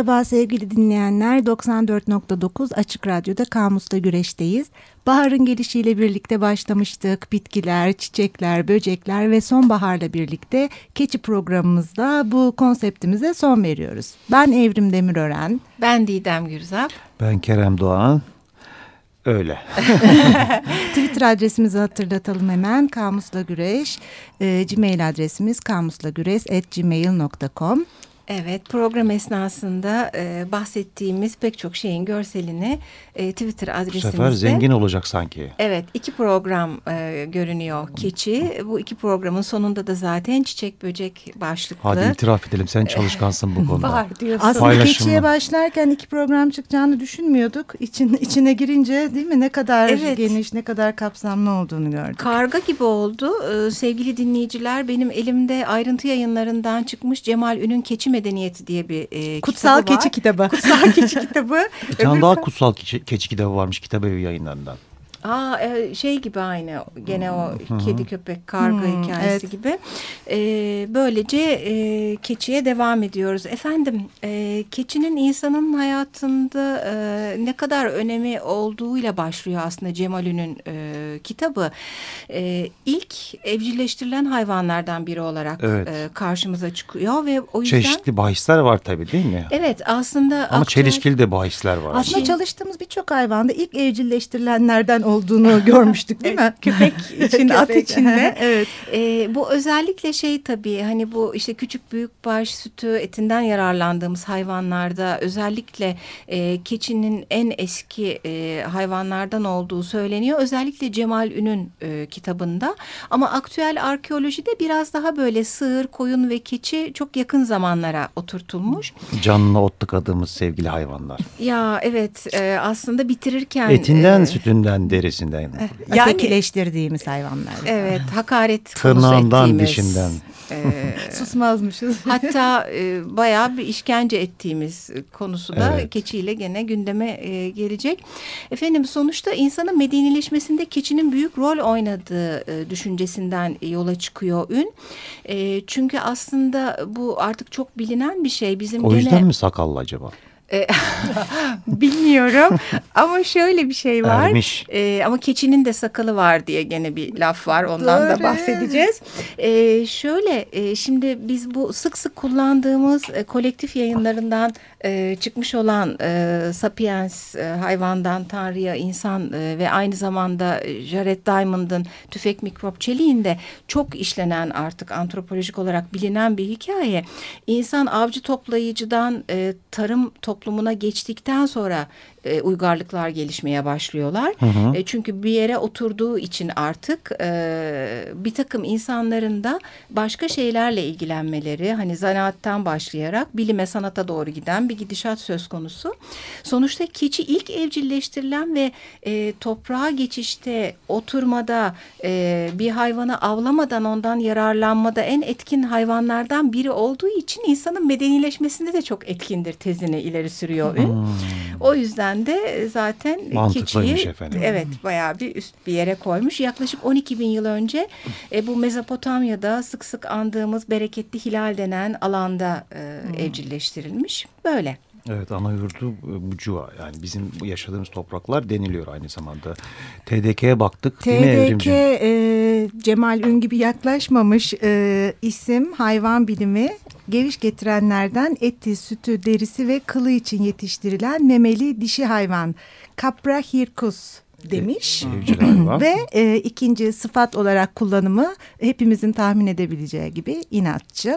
Merhaba sevgili dinleyenler. 94.9 Açık Radyo'da Kamus'ta Güreş'teyiz. Baharın gelişiyle birlikte başlamıştık. Bitkiler, çiçekler, böcekler ve sonbaharla birlikte keçi programımızda bu konseptimize son veriyoruz. Ben Evrim Demirören. Ben Didem Gürzap. Ben Kerem Doğan. Öyle. Twitter adresimizi hatırlatalım hemen. Kamusla Güreş. E, Gmail adresimiz kamuslagüreş.gmail.com Evet program esnasında e, bahsettiğimiz pek çok şeyin görselini e, Twitter adresimizde. Bu sefer zengin olacak sanki. Evet iki program e, görünüyor keçi. Bu iki programın sonunda da zaten çiçek böcek başlıklı. Hadi itiraf edelim sen çalışkansın bu konuda. Var diyorsun. Aslında Paylaşımı. keçiye başlarken iki program çıkacağını düşünmüyorduk. İçin, içine girince değil mi ne kadar evet. geniş ne kadar kapsamlı olduğunu gördük. Karga gibi oldu. Ee, sevgili dinleyiciler benim elimde ayrıntı yayınlarından çıkmış Cemal Ün'ün Keçi Medeniyeti diye bir e, Kutsal kitabı Keçi kitabı. Kutsal Keçi kitabı. bir tane daha Kutsal Keçi, keçi kitabı varmış kitap evi yayınlarından. Aa e, şey gibi aynı gene o kedi köpek karga hmm, hikayesi evet. gibi. E, böylece e, keçiye devam ediyoruz. Efendim e, keçinin insanın hayatında e, ne kadar önemi olduğuyla başlıyor aslında Cemalün'ün e, kitabı. E, ilk evcilleştirilen hayvanlardan biri olarak evet. e, karşımıza çıkıyor ve o yüzden çeşitli bahisler var tabii değil mi? Evet aslında ama aktüel... çelişkili de bahisler var. Aslında şey... çalıştığımız birçok hayvanda ilk evcilleştirilenlerden olduğunu görmüştük değil mi? Köpek için, at içinde. evet. E, bu özellikle şey tabii hani bu işte küçük büyük baş sütü etinden yararlandığımız hayvanlarda özellikle e, keçinin en eski e, hayvanlardan olduğu söyleniyor. Özellikle Cemal Ün'ün e, kitabında. Ama aktüel arkeolojide biraz daha böyle sığır, koyun ve keçi çok yakın zamanlara oturtulmuş. Canlı ot tıkadığımız sevgili hayvanlar. Ya evet e, aslında bitirirken. Etinden, e, sütünden, derisinden. E, yani, Ötekileştirdiğimiz hayvanlar. Evet hakaret Tırnağından, dişinden. E, Susmazmışız. Hatta e, bayağı bir işkence ettiğimiz konusu da evet. keçiyle gene gündeme e, gelecek. Efendim sonuçta insanın medenileşmesinde keçinin büyük rol oynadığı e, düşüncesinden yola çıkıyor ün. E, çünkü aslında bu artık çok bilinen bir şey. Bizim o yüzden gene... mi sakallı acaba? E, bilmiyorum ama şöyle bir şey var. Ermiş. E, ama keçinin de sakalı var diye gene bir laf var. Ondan Doğru. da bahsedeceğiz. E, şöyle e, şimdi biz bu sık sık kullandığımız e, kolektif yayınlarından e, çıkmış olan e, Sapiens e, hayvandan Tanrı'ya insan e, ve aynı zamanda Jared Diamond'ın tüfek mikrop çeliğinde çok işlenen artık antropolojik olarak bilinen bir hikaye. İnsan avcı toplayıcıdan e, tarım toplumuna geçtikten sonra e, uygarlıklar gelişmeye başlıyorlar. Hı hı. E, çünkü bir yere oturduğu için artık e, bir takım insanların da başka şeylerle ilgilenmeleri hani zanaattan başlayarak bilime sanata doğru giden bir gidişat söz konusu. Sonuçta keçi ilk evcilleştirilen ve e, toprağa geçişte oturmada e, bir hayvanı avlamadan ondan yararlanmada en etkin hayvanlardan biri olduğu için insanın medenileşmesinde de çok etkindir tezini ileri sürüyor Ün. Hmm. O yüzden yüzden de zaten keçiyi efendim. evet bayağı bir üst bir yere koymuş. Yaklaşık 12 bin yıl önce e, bu Mezopotamya'da sık sık andığımız bereketli hilal denen alanda e, hmm. evcilleştirilmiş. Böyle. Evet ana yurdu e, Bucuva yani bizim yaşadığımız topraklar deniliyor aynı zamanda. TDK'ye baktık TDK, değil mi e, Cemal Ün gibi yaklaşmamış e, isim hayvan bilimi geviş getirenlerden eti, sütü, derisi ve kılı için yetiştirilen memeli dişi hayvan. Capra hircus demiş. Ve e, ikinci sıfat olarak kullanımı hepimizin tahmin edebileceği gibi inatçı.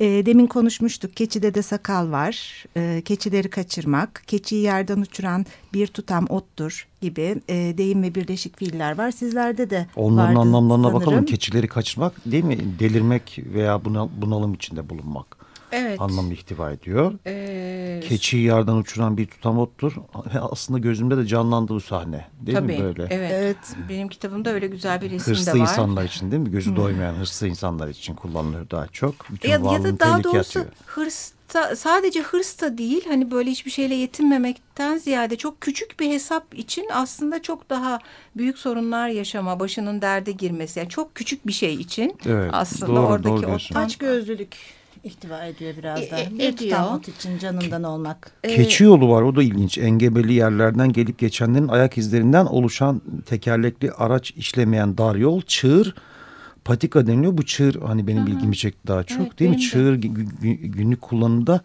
E, demin konuşmuştuk keçide de sakal var. E, keçileri kaçırmak, keçiyi yerden uçuran bir tutam ottur gibi e, deyim ve birleşik fiiller var. Sizlerde de Onların anlamlarına sanırım. bakalım. Keçileri kaçırmak değil mi? Delirmek veya bunalım içinde bulunmak evet. anlamı ihtiva ediyor. Ee, Keçiyi yerden uçuran bir tutam ottur. Aslında gözümde de canlandı bu sahne. Değil tabii, mi böyle? Evet. evet. Benim kitabımda öyle güzel bir resim hırslı de var. Hırslı insanlar için değil mi? Gözü doymayan hırslı insanlar için kullanılır daha çok. Bütün ya, ya da daha doğrusu atıyor. hırs sadece hırs da değil hani böyle hiçbir şeyle yetinmemekten ziyade çok küçük bir hesap için aslında çok daha büyük sorunlar yaşama başının derde girmesi yani çok küçük bir şey için evet, aslında doğru, oradaki doğru o taç gözlülük ihtiva ediyor biraz da. E, bir tutamot için canından olmak. Keçi yolu var o da ilginç. Engebeli yerlerden gelip geçenlerin ayak izlerinden oluşan tekerlekli araç işlemeyen dar yol, çığır, patika deniliyor. Bu çığır hani benim Aha. ilgimi çekti daha çok evet, değil mi? Çığır günlük kullanımda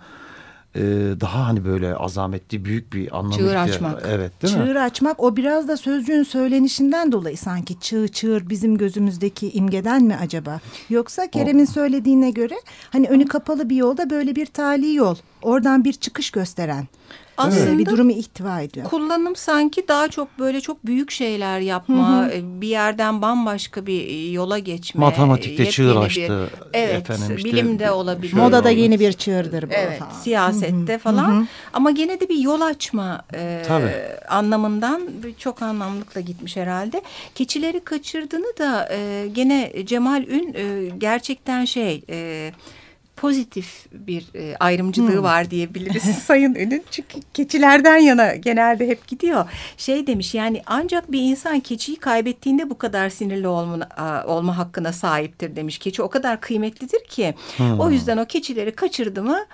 e, daha hani böyle azametli büyük bir anlamı. Çığır açmak. Evet değil çığır mi? Çığır açmak o biraz da sözcüğün söylenişinden dolayı sanki çığ çığır bizim gözümüzdeki imgeden mi acaba? Yoksa Kerem'in söylediğine göre hani önü kapalı bir yolda böyle bir tali yol oradan bir çıkış gösteren aslında bir durumu ihtiva ediyor. Kullanım sanki daha çok böyle çok büyük şeyler yapma, hı hı. E, bir yerden bambaşka bir e, yola geçme. Matematikte çığır açtı. Evet, efendim işte, bilimde olabilir. Modada yeni bir çığırdır bu. Evet, falan. siyasette hı hı. falan. Hı hı. Ama gene de bir yol açma e, anlamından çok anlamlıkla gitmiş herhalde. Keçileri kaçırdığını da e, gene Cemal Ün e, gerçekten şey... E, pozitif bir e, ayrımcılığı hmm. var diyebiliriz Sayın Ün'ün. Çünkü keçilerden yana genelde hep gidiyor. Şey demiş yani ancak bir insan keçiyi kaybettiğinde bu kadar sinirli olma, olma hakkına sahiptir demiş. Keçi o kadar kıymetlidir ki hmm. o yüzden o keçileri kaçırdı mı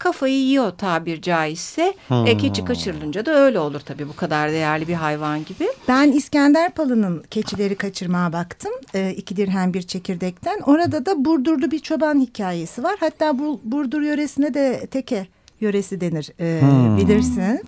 kafayı yiyor tabir caizse. Hmm. E, keçi kaçırılınca da öyle olur tabii bu kadar değerli bir hayvan gibi. Ben İskender Palı'nın keçileri kaçırmaya baktım. E, iki dirhem bir çekirdekten. Orada da Burdurlu bir çoban hikayesi var. Hatta bu Burdur yöresine de teke yöresi denir e, hmm. bilirsin.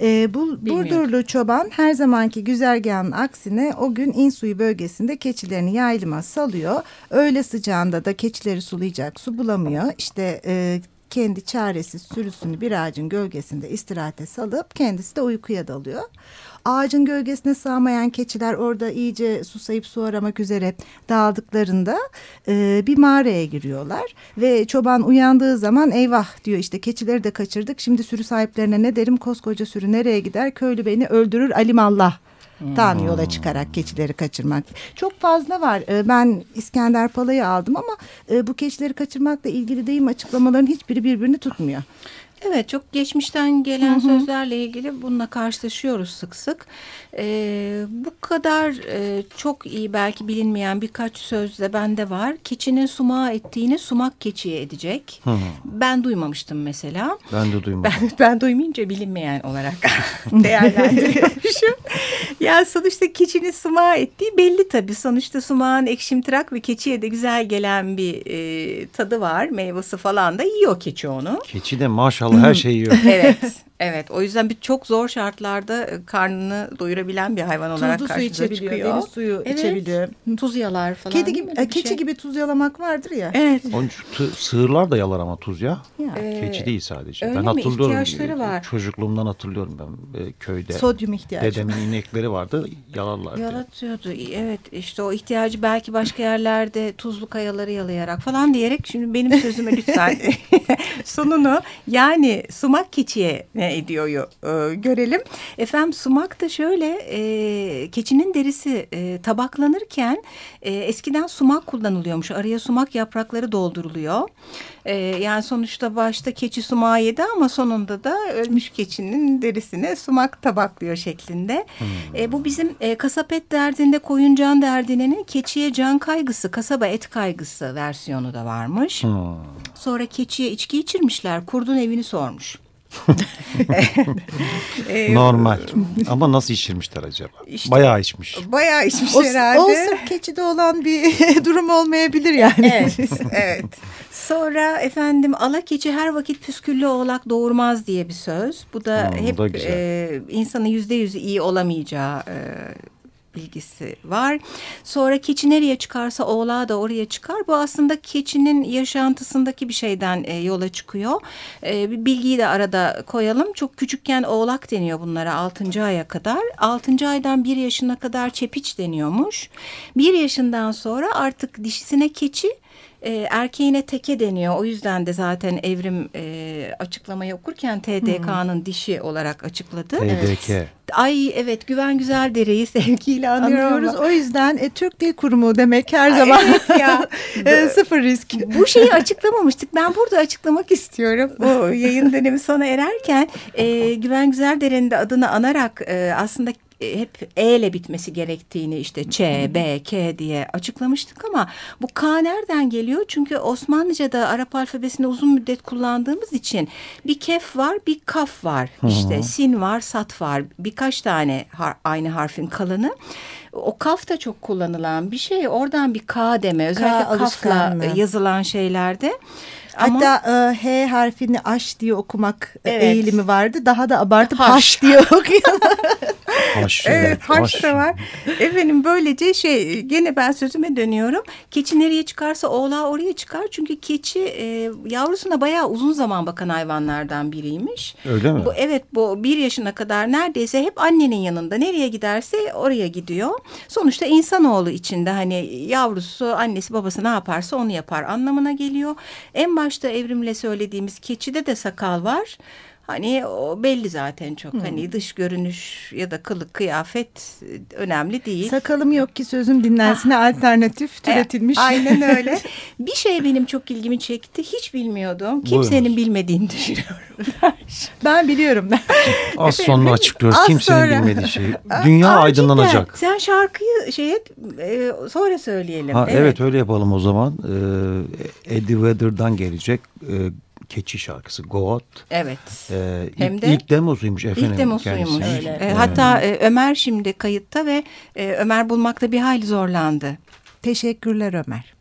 E, bu, Burdurlu çoban her zamanki güzergahın aksine o gün İnsuyu bölgesinde keçilerini yaylıma salıyor. Öğle sıcağında da keçileri sulayacak su bulamıyor. İşte e, kendi çaresiz sürüsünü bir ağacın gölgesinde istirahate salıp kendisi de uykuya dalıyor. Ağacın gölgesine sığamayan keçiler orada iyice susayıp su aramak üzere dağıldıklarında e, bir mağaraya giriyorlar. Ve çoban uyandığı zaman eyvah diyor işte keçileri de kaçırdık. Şimdi sürü sahiplerine ne derim koskoca sürü nereye gider köylü beni öldürür alimallah tan hmm. yola çıkarak keçileri kaçırmak. Çok fazla var. Ee, ben İskender Pala'yı aldım ama e, bu keçileri kaçırmakla ilgili deyim açıklamaların hiçbiri birbirini tutmuyor. Evet çok geçmişten gelen hı hı. sözlerle ilgili bununla karşılaşıyoruz sık sık. Ee, bu kadar e, çok iyi belki bilinmeyen birkaç söz de bende var. Keçinin sumağa ettiğini sumak keçiye edecek. Hı. Ben duymamıştım mesela. Ben de duymadım. Ben, ben duymayınca bilinmeyen olarak değerlendiriyormuşum. ya sonuçta keçinin sumağa ettiği belli tabii. Sonuçta sumağın ekşimtırak ve keçiye de güzel gelen bir e, tadı var. Meyvesi falan da yiyor keçi onu. Keçi de maşallah her şeyi yiyor. evet. Evet o yüzden bir çok zor şartlarda e, karnını doyurabilen bir hayvan olarak Tuzlu karşımıza su içebiliyor, çıkıyor. Deniz suyu evet. içebiliyor. Tuz yalar falan. Kedi gibi, keçi şey. gibi tuz yalamak vardır ya. Evet. Onun sığırlar da yalar ama tuz ya. ya. Ee, keçi değil sadece. Öyle ben mi? hatırlıyorum. İhtiyaçları var. Çocukluğumdan hatırlıyorum ben e, köyde. Sodyum ihtiyacı. Dedemin inekleri vardı yalarlardı. Yalatıyordu. Evet işte o ihtiyacı belki başka yerlerde tuzlu kayaları yalayarak falan diyerek şimdi benim sözüme lütfen sonunu yani sumak keçiye ne ediyor e, görelim. Efendim sumak da şöyle e, keçinin derisi e, tabaklanırken e, eskiden sumak kullanılıyormuş. Araya sumak yaprakları dolduruluyor. E, yani sonuçta başta keçi sumağı yedi ama sonunda da ölmüş keçinin derisine sumak tabaklıyor şeklinde. Hmm. E, bu bizim e, kasap et derdinde koyun can derdinenin keçiye can kaygısı, kasaba et kaygısı versiyonu da varmış. Hmm. Sonra keçiye içki içirmişler, kurdun evini sormuş. Normal. Ama nasıl içirmişler acaba? İşte, bayağı içmiş. Bayağı içmiş o, herhalde. O sırf keçide olan bir durum olmayabilir yani. Evet, evet. Sonra efendim ala keçi her vakit püsküllü oğlak doğurmaz diye bir söz. Bu da hmm, hep da e, insanın yüzde yüz iyi olamayacağı e, bilgisi var. Sonra keçi nereye çıkarsa oğlağı da oraya çıkar. Bu aslında keçinin yaşantısındaki bir şeyden e, yola çıkıyor. E, bilgiyi de arada koyalım. Çok küçükken oğlak deniyor bunlara 6. aya kadar. 6. aydan 1 yaşına kadar çepiç deniyormuş. 1 yaşından sonra artık dişisine keçi e, erkeğine teke deniyor. O yüzden de zaten evrim e, açıklamayı okurken TDK'nın dişi olarak açıkladı. TDK. Evet. Ay evet Güven Güzel Dere'yi sevgiyle anıyoruz. O yüzden e, Türk Dil Kurumu demek her Ay, zaman evet ya. e, sıfır risk. Bu şeyi açıklamamıştık. Ben burada açıklamak istiyorum. Bu yayın dönemi sona ererken e, Güven Güzel Dere'nin de adını anarak e, aslında hep E ile bitmesi gerektiğini işte Ç, B, K diye açıklamıştık ama bu K nereden geliyor? Çünkü Osmanlıca'da Arap alfabesini uzun müddet kullandığımız için bir kef var, bir kaf var. İşte sin var, sat var. Birkaç tane har aynı harfin kalanı. O kaf da çok kullanılan bir şey. Oradan bir K deme. Özellikle K kafla yazılan şeylerde. Hatta e, H harfini aş diye okumak evet. eğilimi vardı. Daha da abartıp haş, haş diye okuyorlar. Haş, evet, haş, haş da var. Efendim böylece şey gene ben sözüme dönüyorum. Keçi nereye çıkarsa oğlağı oraya çıkar. Çünkü keçi e, yavrusuna bayağı uzun zaman bakan hayvanlardan biriymiş. Öyle mi? Bu, evet bu bir yaşına kadar neredeyse hep annenin yanında. Nereye giderse oraya gidiyor. Sonuçta insanoğlu içinde hani yavrusu annesi babası ne yaparsa onu yapar anlamına geliyor. En başta evrimle söylediğimiz keçide de sakal var. Hani o belli zaten çok. Hmm. Hani dış görünüş ya da kılık kıyafet önemli değil. Sakalım yok ki sözüm dinlensin alternatif türetilmiş. aynen öyle. bir şey benim çok ilgimi çekti. Hiç bilmiyordum. Kimsenin Buyurun. bilmediğini düşünüyorum. ben biliyorum. Az sonra açıklıyoruz. Az Kimsenin sonra. bilmediği şey. Dünya Aa, aydınlanacak. Cidden. Sen şarkıyı şey et, e, sonra söyleyelim. Ha, evet. evet öyle yapalım o zaman. Ee, Eddie Vedder'dan gelecek. Ee, Keçi şarkısı Goat. Evet. Ee, Hem ilk, de ilk demosuymuş efendim. İlk demosuymuş öyle. E, hatta e, Ömer şimdi kayıtta ve e, Ömer bulmakta bir hayli zorlandı. Teşekkürler Ömer.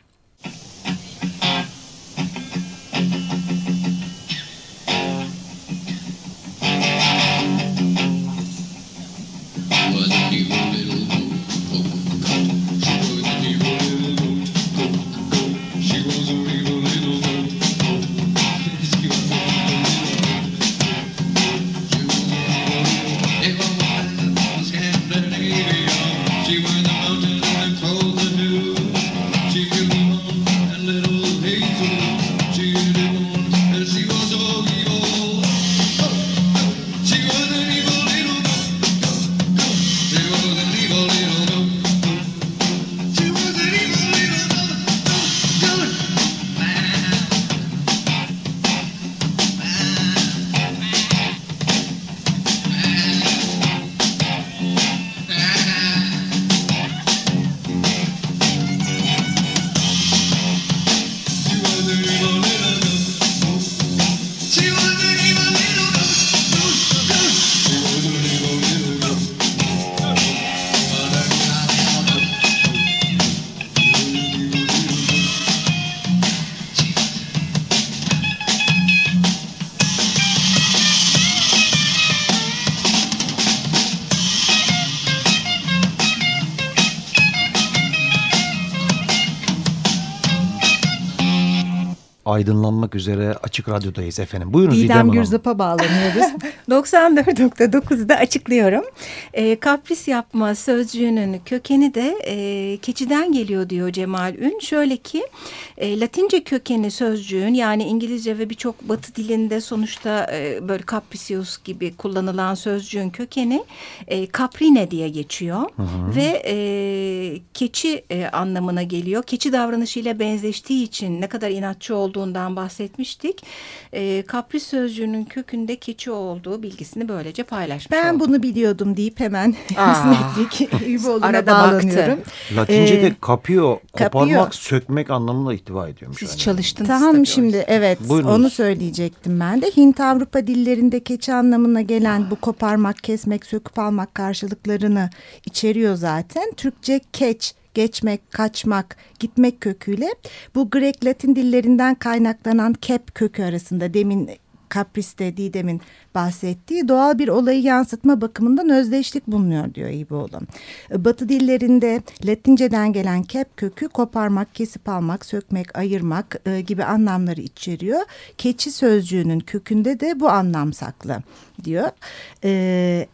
Aydınlanmak üzere Açık Radyo'dayız efendim. Buyurun Didem, Didem Gürzap'a bağlanıyoruz. 94.9'da açıklıyorum. E, kapris yapma sözcüğünün kökeni de e, keçiden geliyor diyor Cemal Ün. Şöyle ki e, Latince kökeni sözcüğün yani İngilizce ve birçok batı dilinde sonuçta e, böyle capricious gibi kullanılan sözcüğün kökeni e, caprine diye geçiyor. Hı hı. Ve e, keçi e, anlamına geliyor. Keçi davranışıyla benzeştiği için ne kadar inatçı olduğundan bahsetmiştik. E, kapris sözcüğünün kökünde keçi olduğu bilgisini böylece paylaşmış Ben oldum. bunu biliyordum deyip hemen hizmetlik Arada bağlanıyorum. Baktı. Latince'de ee, kapıyor, koparmak, kapıyor. sökmek anlamına ihtiva ediyormuş. Siz yani. çalıştınız Tamam tabii şimdi evet Buyurunuz. onu söyleyecektim ben de. Hint Avrupa dillerinde keçi anlamına gelen bu koparmak, kesmek, söküp almak karşılıklarını içeriyor zaten. Türkçe keç geçmek, kaçmak, gitmek köküyle bu Grek Latin dillerinden kaynaklanan kep kökü arasında demin Kapris'te Didem'in bahsettiği doğal bir olayı yansıtma bakımından özdeşlik bulunuyor diyor İboğlu. Batı dillerinde Latinceden gelen kep kökü koparmak, kesip almak, sökmek, ayırmak e, gibi anlamları içeriyor. Keçi sözcüğünün kökünde de bu anlam saklı diyor. E,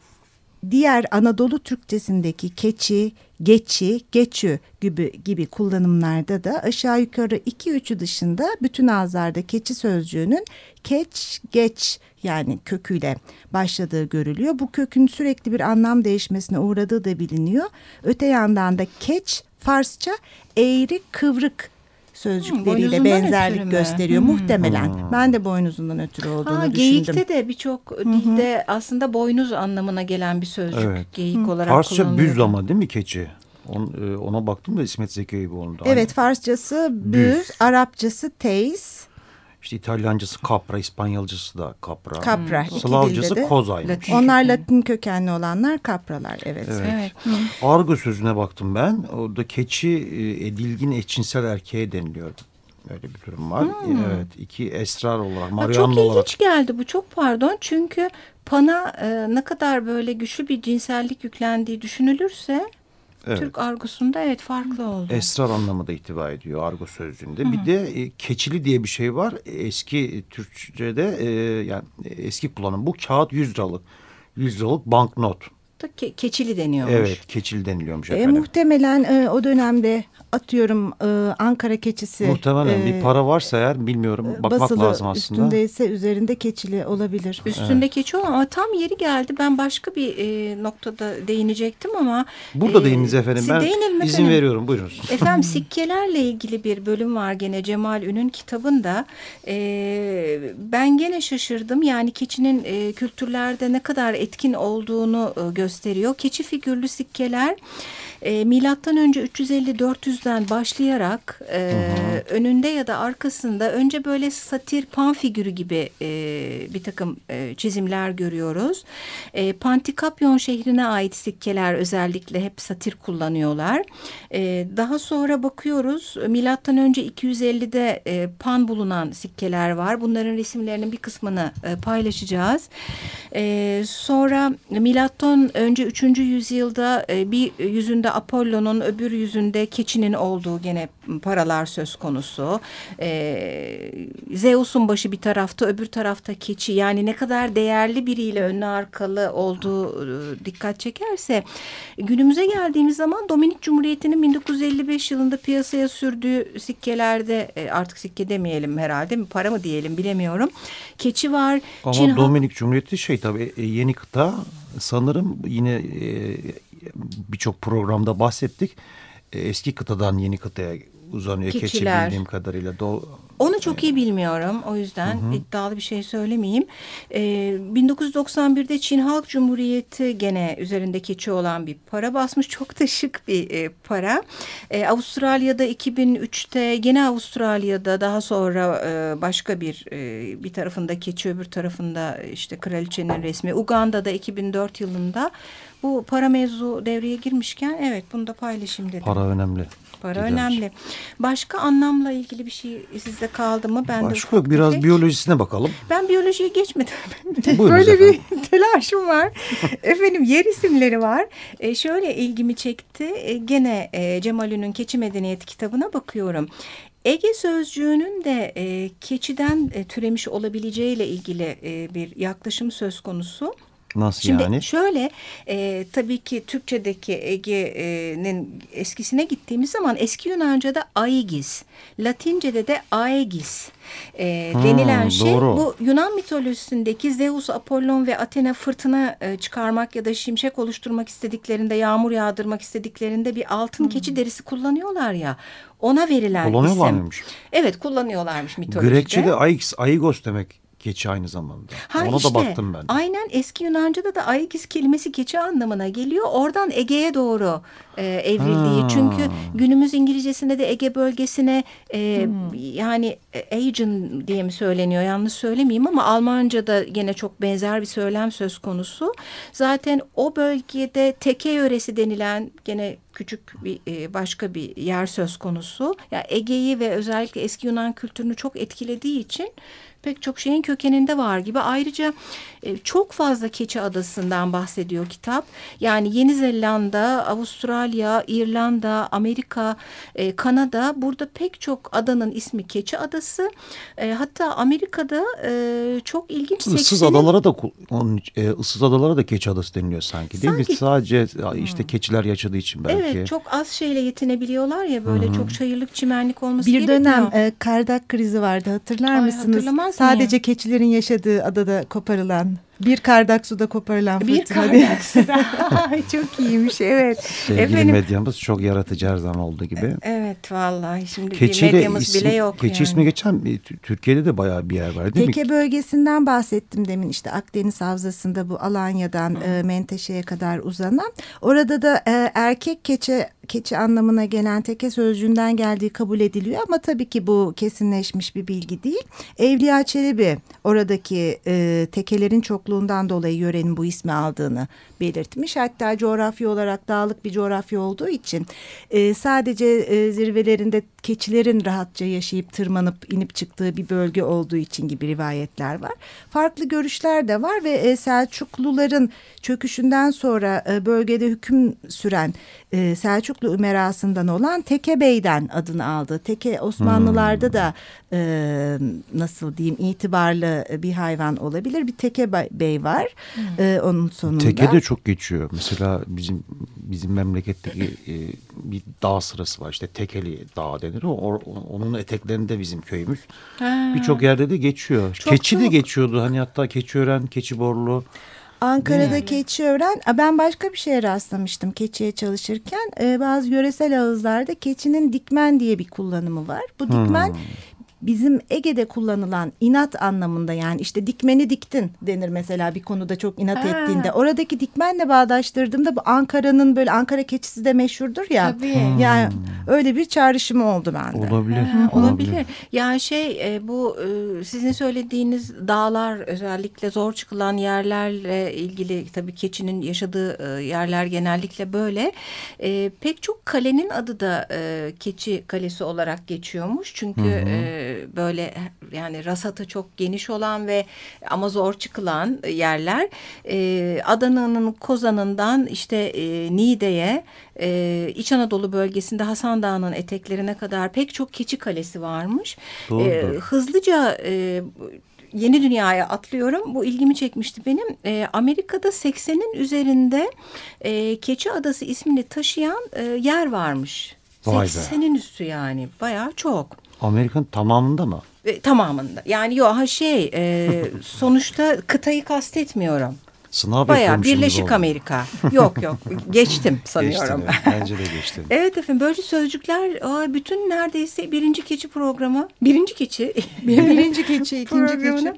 diğer Anadolu Türkçesindeki keçi, geçi, geçü gibi, gibi kullanımlarda da aşağı yukarı iki üçü dışında bütün ağızlarda keçi sözcüğünün keç, geç yani köküyle başladığı görülüyor. Bu kökün sürekli bir anlam değişmesine uğradığı da biliniyor. Öte yandan da keç Farsça eğri kıvrık sözcükleriyle hmm, benzerlik gösteriyor. Hmm. Muhtemelen. Hmm. Ben de boynuzundan ötürü olduğunu ha, düşündüm. Geyikte de birçok dilde aslında boynuz anlamına gelen bir sözcük. Evet. Geyik hmm. olarak Farsça kullanılıyor. büz ama değil mi keçi? On, e, ona baktım da İsmet Zeki bu onda. Evet Farsçası büz, büz. Arapçası teyz. İşte İtalyancası kapra, İspanyolcası da kapra. Kapra. Hmm. Slavcası de kozaymış. Onlar Latin kökenli olanlar kapralar. Evet. evet. evet. Argo sözüne baktım ben. Orada keçi e, edilgin eşcinsel erkeğe deniliyor. Öyle bir durum var. Hmm. Evet. iki esrar olarak, Marianne Çok olarak. ilginç geldi bu. Çok pardon. Çünkü Pan'a e, ne kadar böyle güçlü bir cinsellik yüklendiği düşünülürse Evet. Türk argosunda evet farklı oldu. Esrar anlamı da ihtiva ediyor argo sözcüğünde. Hı -hı. Bir de e, keçili diye bir şey var. Eski Türkçe'de e, yani eski kullanım bu kağıt 100 liralık. 100 liralık banknot da ke keçili deniyormuş. Evet keçili deniliyormuş e, efendim. E, muhtemelen e, o dönemde atıyorum e, Ankara keçisi. Muhtemelen e, bir para varsa eğer bilmiyorum e, bakmak basılı, lazım aslında. üstündeyse üzerinde keçili olabilir. Üstünde evet. keçi ama tam yeri geldi. Ben başka bir e, noktada değinecektim ama. Burada e, değininiz efendim. Ben izin efendim. veriyorum buyurunuz. Efendim sikkelerle ilgili bir bölüm var gene Cemal Ün'ün kitabında. E, ben gene şaşırdım. Yani keçinin e, kültürlerde ne kadar etkin olduğunu e, gösteriyor. Keçi figürlü sikkeler e, milattan önce 350-400'den başlayarak e, önünde ya da arkasında önce böyle satir pan figürü gibi e, bir takım e, çizimler görüyoruz. E, Pantikapyon şehrine ait sikkeler özellikle hep satir kullanıyorlar. E, daha sonra bakıyoruz milattan önce 250'de e, pan bulunan sikkeler var. Bunların resimlerinin bir kısmını e, paylaşacağız. E, sonra milattan önce 3. yüzyılda e, bir yüzünde Apollo'nun öbür yüzünde keçinin olduğu gene paralar söz konusu. Ee, Zeus'un başı bir tarafta öbür tarafta keçi. Yani ne kadar değerli biriyle önlü arkalı olduğu e, dikkat çekerse günümüze geldiğimiz zaman Dominik Cumhuriyeti'nin 1955 yılında piyasaya sürdüğü sikkelerde e, artık sikke demeyelim herhalde mi para mı diyelim bilemiyorum. Keçi var. Ama Çin Dominik Cumhuriyeti şey tabii e, yeni kıta sanırım yine birçok programda bahsettik. E, eski kıtadan yeni kıtaya uzanıyor Keçiler. keçi bildiğim kadarıyla. Do Onu çok iyi bilmiyorum. O yüzden hı hı. iddialı bir şey söylemeyeyim. Ee, 1991'de Çin Halk Cumhuriyeti gene üzerinde keçi olan bir para basmış. Çok da şık bir e, para. Ee, Avustralya'da 2003'te gene Avustralya'da daha sonra e, başka bir e, bir tarafında keçi öbür tarafında işte kraliçenin resmi. Uganda'da 2004 yılında bu para mevzu devreye girmişken evet bunu da paylaşayım dedim. Para önemli. Para Gider. önemli. Başka anlamla ilgili bir şey sizde kaldı mı? Ben Başka yok. Biraz şey. biyolojisine bakalım. Ben biyolojiye geçmedim. Böyle efendim. bir telaşım var. efendim yer isimleri var. E, şöyle ilgimi çekti. E, gene e, Cemal Ün'ün Keçi Medeniyeti kitabına bakıyorum. Ege sözcüğünün de e, keçiden e, türemiş olabileceğiyle ilgili e, bir yaklaşım söz konusu. Nasıl Şimdi yani? şöyle e, tabii ki Türkçedeki Ege'nin eskisine gittiğimiz zaman eski Yunanca'da Aegis, Latince'de de Aegis e, hmm, denilen şey doğru. bu Yunan mitolojisindeki Zeus, Apollon ve Athena fırtına e, çıkarmak ya da şimşek oluşturmak istediklerinde, yağmur yağdırmak istediklerinde bir altın hmm. keçi derisi kullanıyorlar ya. Ona verilen Kullanıyorlar isim. mıymış? Evet kullanıyorlarmış mitolojide. Grekçe'de Aix, Aigos demek keçi aynı zamanda. Ha Ona işte, da baktım ben. Aynen eski Yunanca'da da Aigis kelimesi keçi anlamına geliyor. Oradan Ege'ye doğru e, evrildiği. Ha. Çünkü günümüz İngilizcesinde de Ege bölgesine e, hmm. yani Aegean diye mi söyleniyor yanlış söylemeyeyim ama Almanca'da yine çok benzer bir söylem söz konusu. Zaten o bölgede teke yöresi denilen gene küçük bir e, başka bir yer söz konusu. Ya yani Ege'yi ve özellikle eski Yunan kültürünü çok etkilediği için pek çok şeyin kökeninde var gibi. Ayrıca e, çok fazla keçi adasından bahsediyor kitap. Yani Yeni Zelanda, Avustralya, İrlanda, Amerika, e, Kanada burada pek çok adanın ismi keçi adası. E, hatta Amerika'da çok ilginç Issız adalara da onun ıssız adalara da keçi adası deniliyor sanki değil sanki, mi? Sadece işte hmm. keçiler yaşadığı için belki. Evet çok az şeyle yetinebiliyorlar ya böyle hmm. çok çayırlık çimenlik olması Bir gerekiyor. dönem e, kardak krizi vardı hatırlar Ay, mısınız? Sadece keçilerin yaşadığı adada koparılan Bir kardak suda koparılan fırtına. Bir kardak suda. çok iyiymiş evet. Sevgili Efendim, medyamız çok yaratıcı her zaman olduğu gibi. Evet vallahi şimdi Keçiyle bir medyamız ismi, bile yok. Keçi yani. ismi geçen Türkiye'de de bayağı bir yer var değil Teke mi? Teke bölgesinden bahsettim demin işte Akdeniz Havzası'nda bu Alanya'dan e, Menteşe'ye kadar uzanan. Orada da e, erkek keçe keçi anlamına gelen teke sözcüğünden geldiği kabul ediliyor ama tabii ki bu kesinleşmiş bir bilgi değil. Evliya Çelebi oradaki e, tekelerin çokluğundan dolayı yörenin bu ismi aldığını belirtmiş. Hatta coğrafya olarak dağlık bir coğrafya olduğu için e, sadece e, zirvelerinde keçilerin rahatça yaşayıp tırmanıp inip çıktığı bir bölge olduğu için gibi rivayetler var. Farklı görüşler de var ve e, Selçukluların çöküşünden sonra e, bölgede hüküm süren e, Selçuklu Ümerası'ndan olan Teke Bey'den adını aldı. Teke Osmanlılarda hmm. da e, nasıl diyeyim itibarlı bir hayvan olabilir. Bir Teke Bey var hmm. e, onun sonunda. Teke de çok geçiyor. Mesela bizim bizim memleketteki e, bir dağ sırası var. İşte Tekeli Dağ denir. O, onun eteklerinde bizim köyümüz. Birçok yerde de geçiyor. Çok, Keçi çok. de geçiyordu. Hani hatta Keçiören, Keçiborlu. Ankara'da yani. Keçiören, ben başka bir şeye rastlamıştım keçiye çalışırken. Ee, bazı yöresel ağızlarda keçinin dikmen diye bir kullanımı var. Bu dikmen hmm bizim Ege'de kullanılan inat anlamında yani işte dikmeni diktin denir mesela bir konuda çok inat ha. ettiğinde. Oradaki dikmenle bağdaştırdığımda bu Ankara'nın böyle Ankara keçisi de meşhurdur ya. Tabii. Yani hmm. öyle bir çağrışımı oldu bende. Olabilir. Ha, olabilir. olabilir. Yani şey e, bu e, sizin söylediğiniz dağlar özellikle zor çıkılan yerlerle ilgili tabii keçinin yaşadığı e, yerler genellikle böyle. Pek çok kalenin adı da keçi kalesi olarak geçiyormuş. Çünkü hı hı böyle yani rasatı çok geniş olan ve ama zor çıkılan yerler. E, Adana'nın Kozan'ından işte e, Niğde'ye e, İç Anadolu bölgesinde Hasan Dağı'nın eteklerine kadar pek çok keçi kalesi varmış. E, hızlıca e, yeni dünyaya atlıyorum. Bu ilgimi çekmişti benim. E, Amerika'da 80'in üzerinde e, Keçi Adası ismini taşıyan e, yer varmış. Vay 80'in üstü yani bayağı çok. Amerika'nın tamamında mı? E, tamamında. Yani yok ha şey e, sonuçta kıtayı kastetmiyorum. Sınav Bayağı Birleşik oldu. Amerika. yok yok geçtim sanıyorum. Geçtim, bence de geçtim. evet efendim böyle sözcükler bütün neredeyse birinci keçi programı. Birinci keçi. birinci keçi, ikinci keçi.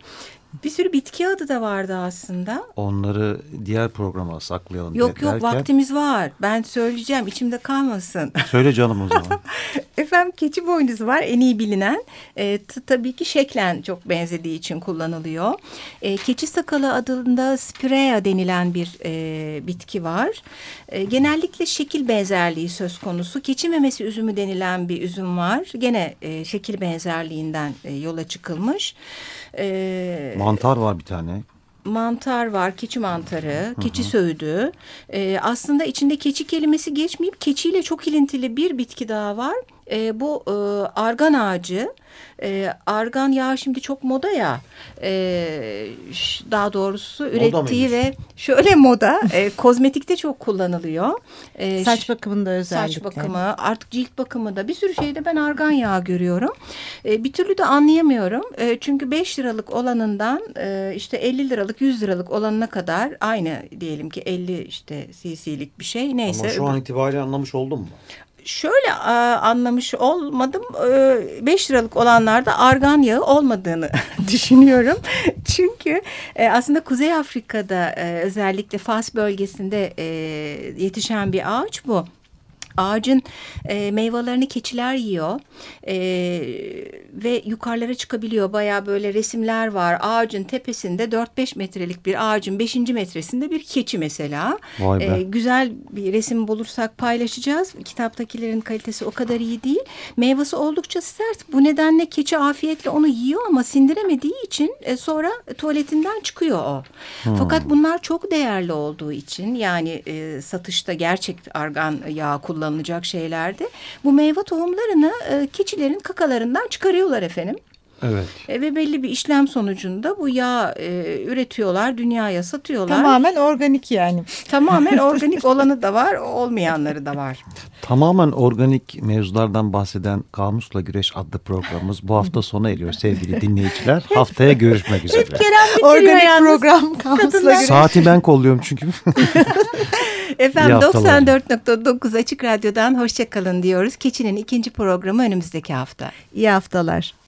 Bir sürü bitki adı da vardı aslında. Onları diğer programa saklayalım. Yok yok derken... vaktimiz var. Ben söyleyeceğim içimde kalmasın. Söyle canım o zaman. Efendim keçi boynuzu var en iyi bilinen. E, tabii ki şeklen çok benzediği için kullanılıyor. E, keçi sakalı adında spirea denilen bir e, bitki var. E, genellikle şekil benzerliği söz konusu. Keçi memesi üzümü denilen bir üzüm var. Gene e, şekil benzerliğinden e, yola çıkılmış. E, Mantar var bir tane mantar var, keçi mantarı, keçi hı hı. söğüdü. Ee, aslında içinde keçi kelimesi geçmeyip keçiyle çok ilintili bir bitki daha var. Ee, bu e, argan ağacı e, argan yağı şimdi çok moda ya e, daha doğrusu ürettiği ve şöyle moda e, kozmetikte çok kullanılıyor. E, saç bakımında özellikle. Saç bakımı artık cilt bakımı da bir sürü şeyde ben argan yağı görüyorum. E, bir türlü de anlayamıyorum. E, çünkü 5 liralık olanından e, işte 50 liralık 100 liralık olanına kadar aynı diyelim ki 50 işte cc'lik bir şey neyse. Ama şu an itibariyle anlamış oldun mu? Şöyle e, anlamış olmadım. E, 5 liralık olanlarda argan yağı olmadığını düşünüyorum. Çünkü e, aslında Kuzey Afrika'da e, özellikle Fas bölgesinde e, yetişen bir ağaç bu. Ağacın e, meyvelerini keçiler yiyor e, ve yukarılara çıkabiliyor. Baya böyle resimler var. Ağacın tepesinde 4-5 metrelik bir ağacın 5. metresinde bir keçi mesela. E, güzel bir resim bulursak paylaşacağız. Kitaptakilerin kalitesi o kadar iyi değil. Meyvesi oldukça sert. Bu nedenle keçi afiyetle onu yiyor ama sindiremediği için e, sonra tuvaletinden çıkıyor o. Hmm. Fakat bunlar çok değerli olduğu için yani e, satışta gerçek argan yağı kullanılıyor kullanılacak şeylerdi. Bu meyve tohumlarını e, keçilerin kakalarından çıkarıyorlar efendim. Evet. E, ve belli bir işlem sonucunda bu yağ e, üretiyorlar, dünyaya satıyorlar. Tamamen organik yani. Tamamen organik olanı da var, olmayanları da var. Tamamen organik mevzulardan bahseden Kamusla Güreş adlı programımız bu hafta sona eriyor sevgili dinleyiciler. Haftaya görüşmek üzere. Hep Kerem bitiriyor Organik yalnız. program Kamusla Güreş. Saati ben kolluyorum çünkü. Efendim İyi haftalar. 94.9 Açık Radyo'dan hoşçakalın diyoruz. Keçi'nin ikinci programı önümüzdeki hafta. İyi haftalar.